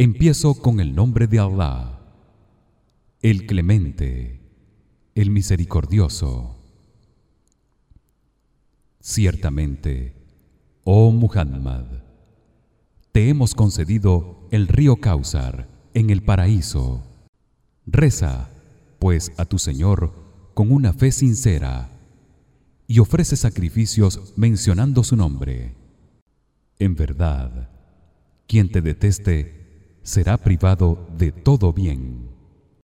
Empiezo con el nombre de Allah, el Clemente, el Misericordioso. Ciertamente, oh Muhammad, te hemos concedido el río Cáusar en el paraíso. Reza, pues, a tu Señor con una fe sincera y ofrece sacrificios mencionando su nombre. En verdad, quien te deteste será privado de todo bien.